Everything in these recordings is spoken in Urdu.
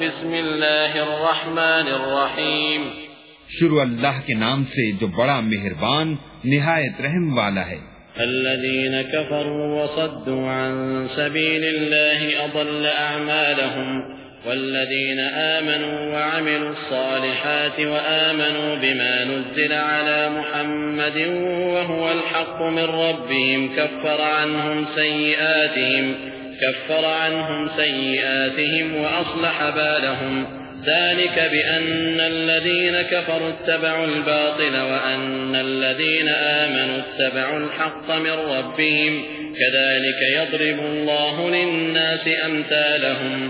بسم اللہ الرحمن الرحیم۔ شروع اللہ کے نام سے جو بڑا مہربان نہایت رحم والا ہے۔ الذين كفروا وصدوا عن سبيل الله أضل أعمالهم والذين آمنوا وعملوا الصالحات وآمنوا بما نزل على محمد وهو الحق من ربهم كفر عنهم سيئاتهم كفر عنهم سيئاتهم وأصلح بالهم. ذلك بأن الذين كفروا اتبعوا الباطل وأن الذين آمنوا اتبعوا الحق من ربهم. كذلك يضرب الله للناس أمثالهم.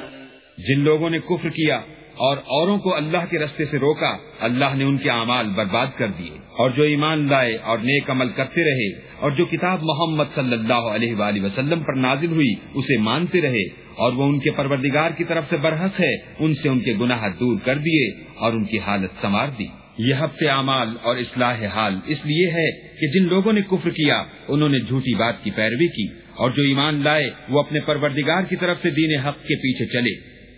جن لوگوں نے کفر کیا اور اوروں کو اللہ کے رستے سے روکا، اللہ نے ان کے اعمال برباد کر دیے۔ اور جو ایمان لائے اور نیک عمل کرتے رہے، اور جو کتاب محمد صلی اللہ علیہ وآلہ وسلم پر نازل ہوئی، اسے مانتے رہے۔ اور وہ ان کے پروردگار کی طرف سے برحق ہے، ان سے ان کے گناہ دور کر دیے اور ان کی حالت سنوار دی۔ یہ ہفتے اعمال اور اصلاح حال اس لیے ہے کہ جن لوگوں نے کفر کیا، انہوں نے جھوٹی بات کی پیروی کی۔ اور جو ایمان لائے، وہ اپنے پروردگار کی طرف سے دین حق کے پیچھے چلے۔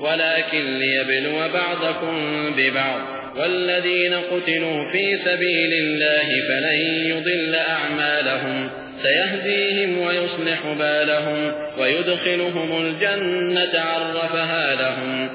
ولكن ليبلو بعضكم ببعض والذين قتلوا في سبيل الله فلن يضل أعمالهم سيهديهم ويصلح بالهم ويدخلهم الجنة عرفها لهم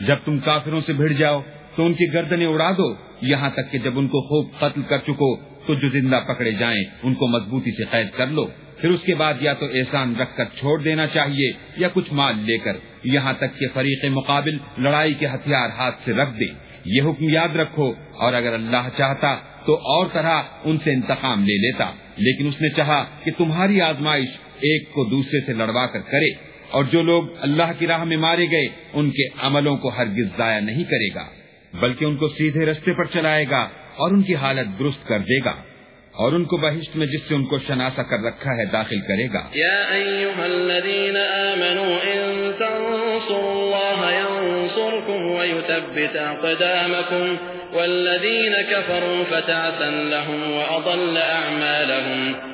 جب تم کافروں سے بھڑ جاؤ تو ان کی گردنیں اڑا دو یہاں تک کہ جب ان کو خوب قتل کر چکو تو جو زندہ پکڑے جائیں ان کو مضبوطی سے قید کر لو پھر اس کے بعد یا تو احسان رکھ کر چھوڑ دینا چاہیے یا کچھ مال لے کر یہاں تک کہ فریق مقابل لڑائی کے ہتھیار ہاتھ سے رکھ دے۔ یہ حکم یاد رکھو اور اگر اللہ چاہتا تو اور طرح ان سے انتقام لے لیتا۔ لیکن اس نے چاہا کہ تمہاری آزمائش ایک کو دوسرے سے لڑوا کر کرے اور جو لوگ اللہ کی راہ میں مارے گئے ان کے عملوں کو ہرگز ضائع نہیں کرے گا، بلکہ ان کو سیدھے رستے پر چلائے گا اور ان کی حالت درست کر دے گا۔ اور ان کو بہشت میں جس سے ان کو شناسا کر رکھا ہے داخل کرے گا۔ یا ایوہا الذین آمنوا ان تنصروا اللہ ینصرکم ویتبت اقدامکم والذین کفروا فتعسا لهم واضل اعمالهم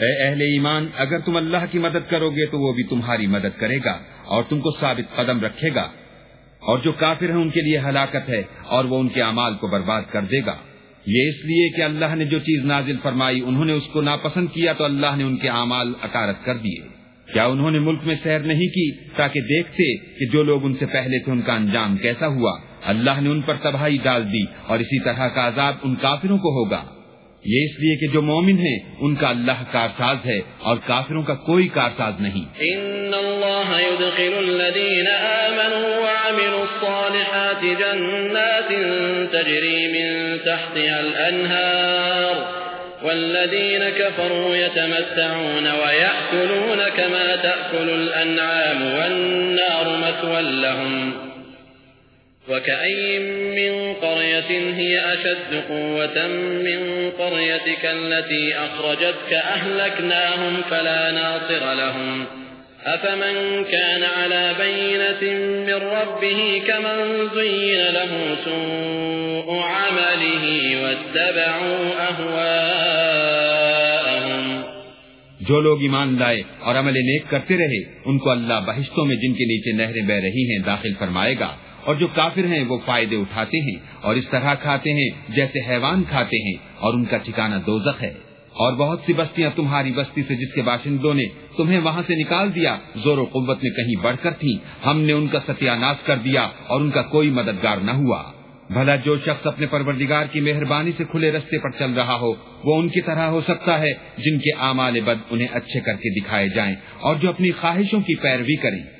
اے اہل ایمان، اگر تم اللہ کی مدد کرو گے تو وہ بھی تمہاری مدد کرے گا اور تم کو ثابت قدم رکھے گا۔ اور جو کافر ہیں ان کے لیے ہلاکت ہے اور وہ ان کے امال کو برباد کر دے گا۔ یہ اس لیے کہ اللہ نے جو چیز نازل فرمائی، انہوں نے اس کو ناپسند کیا تو اللہ نے ان کے اعمال اکارت کر دیے۔ کیا انہوں نے ملک میں سیر نہیں کی تاکہ دیکھتے کہ جو لوگ ان سے پہلے تھے ان کا انجام کیسا ہوا؟ اللہ نے ان پر تباہی ڈال دی اور اسی طرح کا عذاب ان کافروں کو ہوگا۔ یہ اس لیے کہ جو مومن ہیں، ان کا اللہ کارساز ہے اور کافروں کا کوئی کارساز نہیں۔ ان اللہ يدخل الذین آمنوا وعملوا الصالحات جنات تجری من تحتها الانہار والذین كفروا يتمتعون ويأكلون كما تأكل الأنعام والنار مثوى لهم۔ وكأي من قرية هي أشد قوة من قريتك التي أخرجتك أهلكناهم فلا ناصر لهم أفمن كان على بينة من ربه كمن زين له سوء عمله واتبعوا أهواءهم جو لوگ ایمان لائے اور عمل نیک کرتے رہے، ان کو اللہ بہشتوں میں جن کے نیچے نہریں بہ رہی ہیں داخل فرمائے گا۔ اور جو کافر ہیں وہ فائدے اٹھاتے ہیں اور اس طرح کھاتے ہیں جیسے حیوان کھاتے ہیں اور ان کا ٹھکانا دوزخ ہے۔ اور بہت سی بستیاں تمہاری بستی سے جس کے باشندوں نے تمہیں وہاں سے نکال دیا، زور و قوت میں کہیں بڑھ کر تھی ہم نے ان کا ستیہ ناش کر دیا اور ان کا کوئی مددگار نہ ہوا۔ بھلا جو شخص اپنے پروردگار کی مہربانی سے کھلے رستے پر چل رہا ہو، وہ ان کی طرح ہو سکتا ہے جن کے اعمال بد انہیں اچھے کر کے دکھائے جائیں اور جو اپنی خواہشوں کی پیروی کریں۔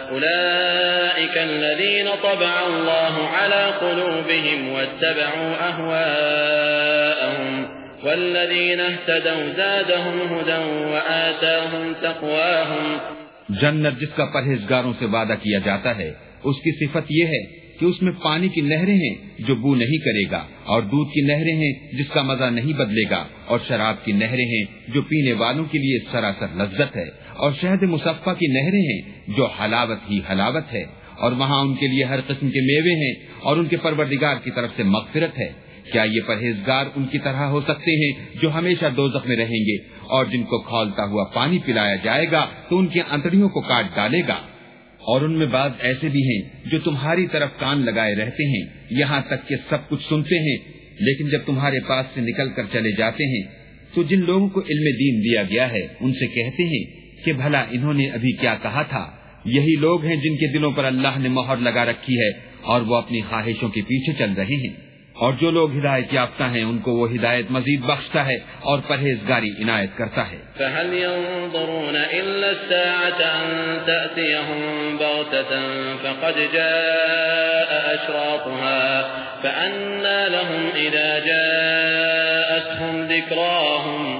أولئك الذين طبع الله على قلوبهم واتبعوا أهواءهم والذين اهتدوا زادهم هدى وآتاهم تقواهم جنت جس کا پرہیزگاروں سے وعدہ کیا جاتا ہے، اس کی صفت یہ ہے کہ اس میں پانی کی نہریں ہیں جو بو نہیں کرے گا، اور دودھ کی نہریں ہیں جس کا مزہ نہیں بدلے گا، اور شراب کی نہریں ہیں جو پینے والوں کے لیے سراسر لذت ہے۔ اور شہد مصفہ کی نہریں ہیں جو حلاوت ہی حلاوت ہے، اور وہاں ان کے لیے ہر قسم کے میوے ہیں، اور ان کے پروردگار کی طرف سے مغفرت ہے۔ کیا یہ پرہیزگار ان کی طرح ہو سکتے ہیں جو ہمیشہ دو میں رہیں گے، اور جن کو کھولتا ہوا پانی پلایا جائے گا تو ان کی انتڑیوں کو کاٹ ڈالے گا؟ اور ان میں بعض ایسے بھی ہیں جو تمہاری طرف کان لگائے رہتے ہیں، یہاں تک کہ سب کچھ سنتے ہیں، لیکن جب تمہارے پاس سے نکل کر چلے جاتے ہیں، تو جن لوگوں کو علم دین دیا گیا ہے، ان سے کہتے ہیں کہ بھلا انہوں نے ابھی کیا کہا تھا؟ یہی لوگ ہیں جن کے دلوں پر اللہ نے مہر لگا رکھی ہے اور وہ اپنی خواہشوں کے پیچھے چل رہے ہیں۔ اور جو لوگ ہدایت یافتہ ہیں، ان کو وہ ہدایت مزید بخشتا ہے اور پرہیزگاری عنایت کرتا ہے۔ فهل ينظرون إلا الساعة أن تأتيهم بغتة فقد جاء أشراطها فأنا لهم إذا جاءتهم ذكراهم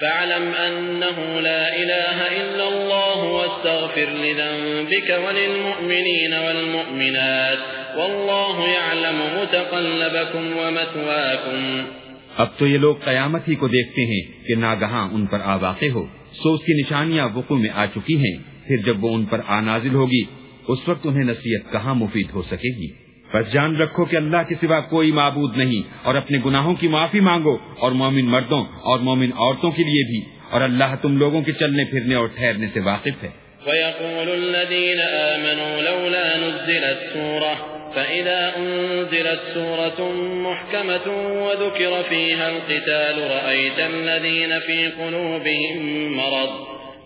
فاعلم أنه لا إله إلا الله واستغفر لذنبك وللمؤمنين والمؤمنات والله يعلم متقلبكم ومثواكم. اب تو یہ لوگ قیامت ہی کو دیکھتے ہیں کہ ناگہاں ان پر آ واقع ہو، سو اس کی نشانیاں وقوع میں آ چکی ہیں، پھر جب وہ ان پر آ نازل ہوگی، اس وقت انہیں نصیحت کہاں مفید ہو سکے گی؟ بس جان رکھو کہ اللہ کے سوا کوئی معبود نہیں اور اپنے گناہوں کی معافی مانگو اور مومن مردوں اور مومن عورتوں کے لیے بھی اور اللہ تم لوگوں کے چلنے پھرنے اور ٹھہرنے سے واقف ہے۔ ويقول الذين آمنوا لولا نزلت سورة فإذا أنزلت سورة محكمة وذكر فيها القتال رأيت الذين في قلوبهم مرض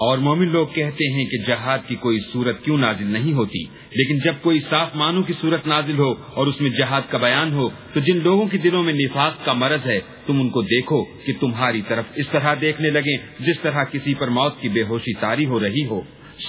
اور مومن لوگ کہتے ہیں کہ جہاد کی کوئی صورت کیوں نازل نہیں ہوتی؟ لیکن جب کوئی صاف معنوں کی صورت نازل ہو اور اس میں جہاد کا بیان ہو، تو جن لوگوں کے دلوں میں نفاق کا مرض ہے، تم ان کو دیکھو کہ تمہاری طرف اس طرح دیکھنے لگے جس طرح کسی پر موت کی بے ہوشی تاری ہو رہی ہو۔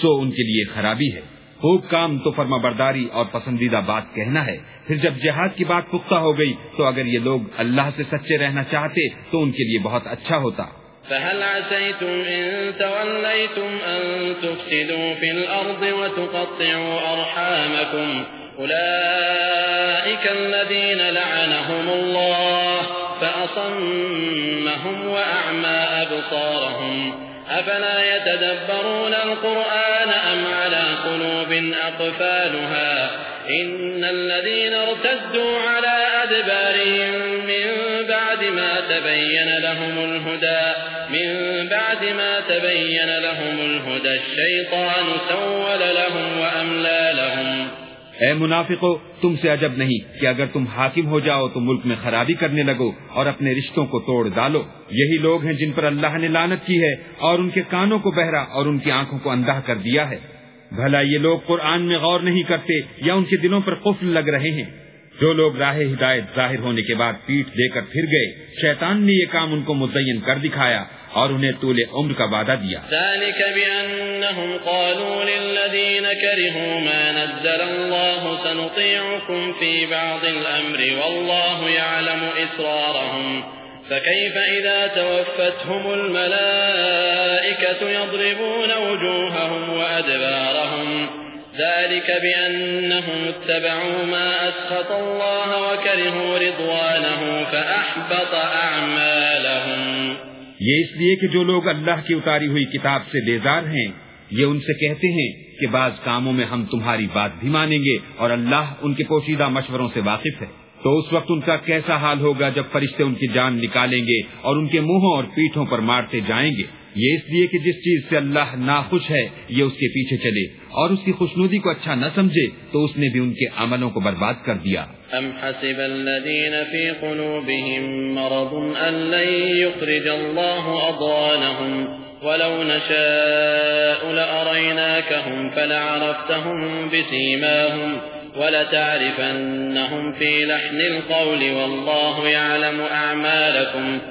سو ان کے لیے خرابی ہے۔ خوب کام تو فرما برداری اور پسندیدہ بات کہنا ہے۔ پھر جب جہاد کی بات پختہ ہو گئی، تو اگر یہ لوگ اللہ سے سچے رہنا چاہتے، تو ان کے لیے بہت اچھا ہوتا۔ فهل عسيتم إن توليتم أن تفسدوا في الأرض وتقطعوا أرحامكم؟ أولئك الذين لعنهم الله فأصمهم وأعمى أبصارهم. أفلا يتدبرون القرآن أم على قلوب أقفالها؟ إن الذين ارتدوا على أدبارهم من بعد ما تبين لهم الهدى، من بعد ما تبين لهم الهدى الشيطان سول لهم وأملى لهم. اے منافقو، تم سے عجب نہیں کہ اگر تم حاکم ہو جاؤ تو ملک میں خرابی کرنے لگو اور اپنے رشتوں کو توڑ ڈالو۔ یہی لوگ ہیں جن پر اللہ نے لانت کی ہے اور ان کے کانوں کو بہرا اور ان کی آنکھوں کو اندھا کر دیا ہے۔ بھلا یہ لوگ قرآن میں غور نہیں کرتے یا ان کے دلوں پر قفل لگ رہے ہیں۔ جو لوگ راہ ہدایت ظاہر ہونے کے بعد پیٹ دے کر پھر گئے، شیطان نے یہ کام ان کو مزین کر دکھایا اور انہیں طول عمر کا وعدہ دیا۔ ذلك بأنهم قالوا للذين كرهوا ما نزل الله سنطيعكم في بعض الأمر والله يعلم إسرارهم، فكيف إذا توفتهم الملائكة يضربون وجوههم وأدبارهم؟ ذلك بأنهم اتبعوا ما أسخط الله وكرهوا رضوانه فأحبط أعمالهم. یہ اس لیے کہ جو لوگ اللہ کی اتاری ہوئی کتاب سے بیزار ہیں، یہ ان سے کہتے ہیں کہ بعض کاموں میں ہم تمہاری بات بھی مانیں گے اور اللہ ان کے پوشیدہ مشوروں سے واقف ہے۔ تو اس وقت ان کا کیسا حال ہوگا جب فرشتے ان کی جان نکالیں گے اور ان کے منہوں اور پیٹھوں پر مارتے جائیں گے؟ یہ اس لیے کہ جس چیز سے اللہ ناخوش ہے، یہ اس کے پیچھے چلے اور اس کی خوشنودی کو اچھا نہ سمجھے، تو اس نے بھی ان کے عملوں کو برباد کر دیا۔ ام حسب الذين في قلوبهم مرض ان لن يخرج الله اضوانهم ولو نشاء لاريناكهم فلعرفتهم بسيماهم ولتعرفنهم في لحن القول والله يعلم اعمالكم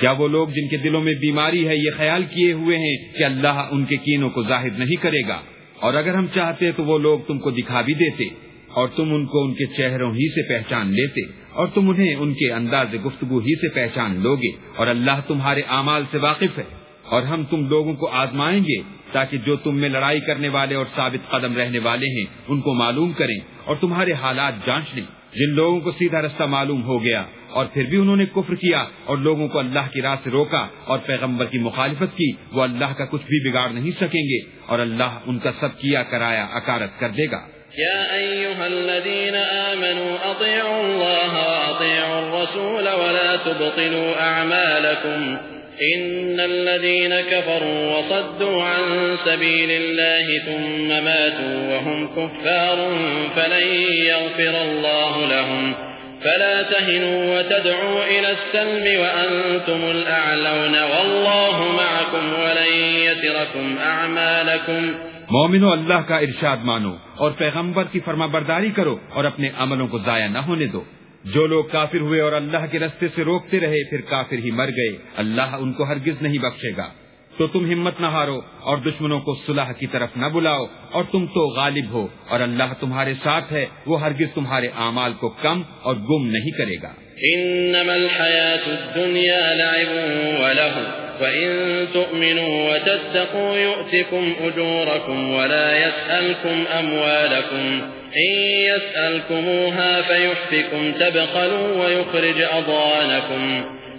کیا وہ لوگ جن کے دلوں میں بیماری ہے یہ خیال کیے ہوئے ہیں کہ اللہ ان کے کینوں کو ظاہر نہیں کرے گا؟ اور اگر ہم چاہتے تو وہ لوگ تم کو دکھا بھی دیتے، اور تم ان کو ان کے چہروں ہی سے پہچان لیتے، اور تم انہیں ان کے انداز گفتگو ہی سے پہچان لوگے، اور اللہ تمہارے اعمال سے واقف ہے۔ اور ہم تم لوگوں کو آزمائیں گے تاکہ جو تم میں لڑائی کرنے والے اور ثابت قدم رہنے والے ہیں، ان کو معلوم کریں اور تمہارے حالات جانچ لیں۔ جن لوگوں کو سیدھا رستہ معلوم ہو گیا اور پھر بھی انہوں نے کفر کیا اور لوگوں کو اللہ کی راہ سے روکا اور پیغمبر کی مخالفت کی، وہ اللہ کا کچھ بھی بگاڑ نہیں سکیں گے اور اللہ ان کا سب کیا کرایا اکارت کر دے گا۔ يا أيها الذين آمنوا أطيعوا الله وأطيعوا الرسول ولا تبطلوا أعمالكم إن الذين كفروا وصدوا عن سبيل الله ثم ماتوا وهم كفار فلن يغفر الله لهم فلا تهنوا وتدعوا إلى السلم وأنتم الأعلون والله معكم ولن يتركم أعمالكم. مومنو، اللہ کا ارشاد مانو اور پیغمبر کی فرما برداری کرو اور اپنے عملوں کو ضائع نہ ہونے دو۔ جو لوگ کافر ہوئے اور اللہ کے رستے سے روکتے رہے، پھر کافر ہی مر گئے۔ اللہ ان کو ہرگز نہیں بخشے گا۔ تو تم ہمت نہ ہارو اور دشمنوں کو صلح کی طرف نہ بلاؤ اور تم تو غالب ہو اور اللہ تمہارے ساتھ ہے، وہ ہرگز تمہارے اعمال کو کم اور گم نہیں کرے گا۔ انما الحياة الدنيا لعب وله وإن تؤمنوا وتتقوا يؤتكم أجوركم ولا يسألكم أموالكم إن يسألكموها فيحفكم تبخلوا ويخرج أضوانكم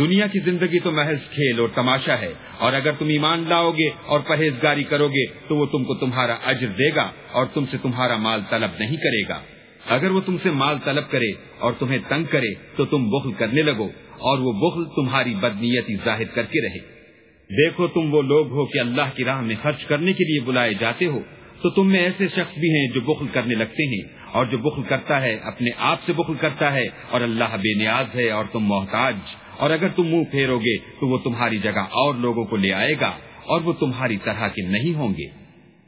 دنیا کی زندگی تو محض کھیل اور تماشا ہے، اور اگر تم ایمان لاؤ گے اور پرہیزگاری کرو گے، تو وہ تم کو تمہارا اجر دے گا اور تم سے تمہارا مال طلب نہیں کرے گا۔ اگر وہ تم سے مال طلب کرے اور تمہیں تنگ کرے، تو تم بخل کرنے لگو اور وہ بخل تمہاری بدنیتی ظاہر کر کے رہے۔ دیکھو تم وہ لوگ ہو کہ اللہ کی راہ میں خرچ کرنے کے لیے بلائے جاتے ہو۔ تو تم میں ایسے شخص بھی ہیں جو بخل کرنے لگتے ہیں، اور جو بخل کرتا ہے اپنے آپ سے بخل کرتا ہے، اور اللہ بے نیاز ہے اور تم محتاج۔ اور اگر تم منہ پھیرو گے تو وہ تمہاری جگہ اور لوگوں کو لے آئے گا اور وہ تمہاری طرح کے نہیں ہوں گے۔